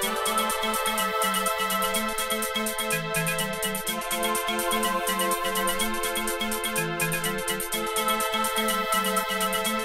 Thank you.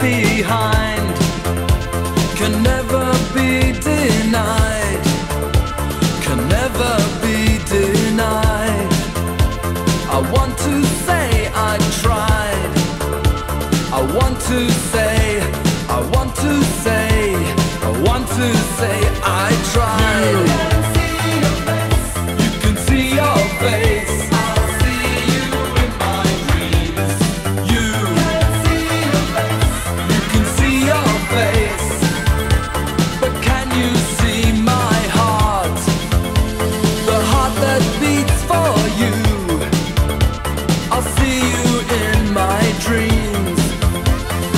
behind can never be denied, can never be denied. I want to say I tried, I want to say, I want to say.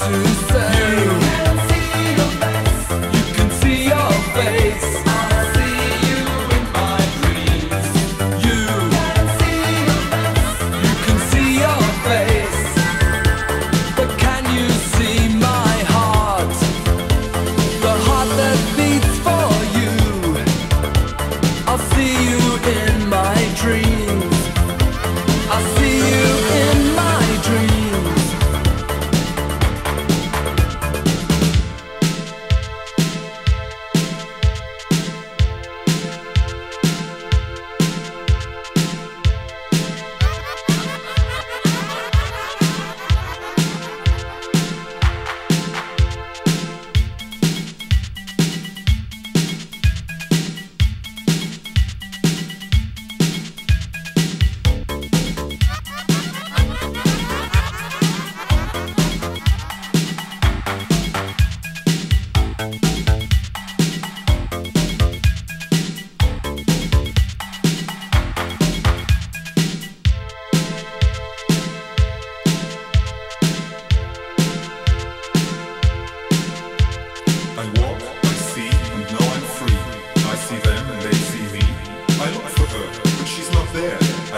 through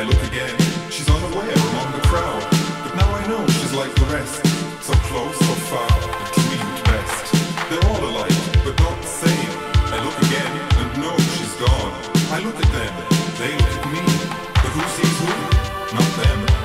I look again, she's unaware among the crowd. But now I know she's like the rest, so close, so far, between the best. They're all alike, but not the same. I look again and know she's gone. I look at them, they look at me. But who sees who? Not them.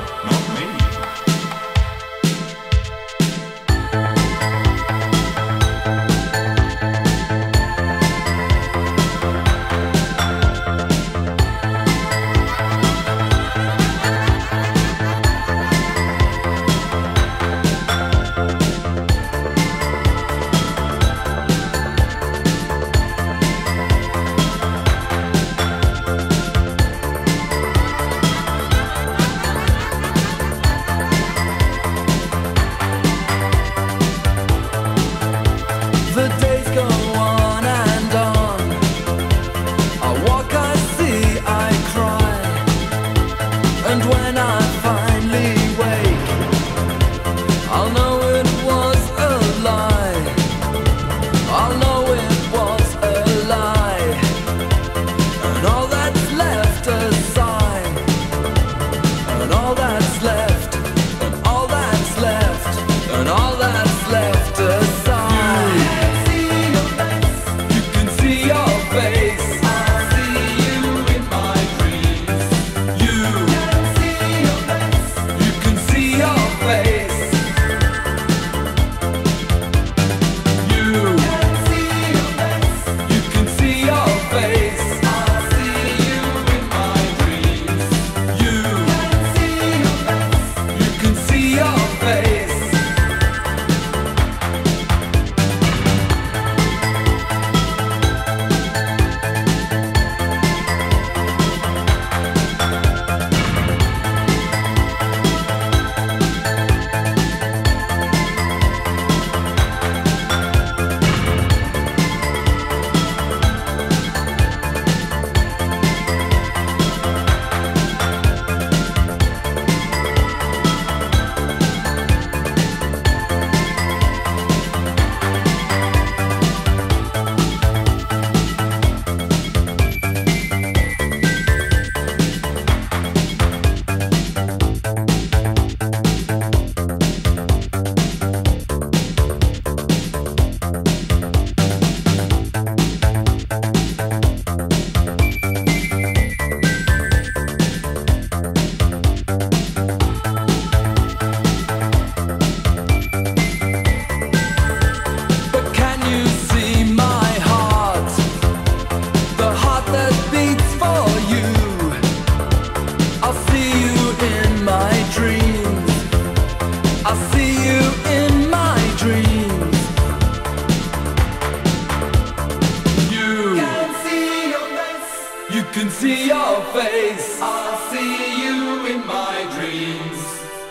Can see your face. I see you in my dreams.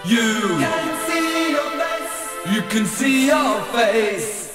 You Can see your face. you can see your face.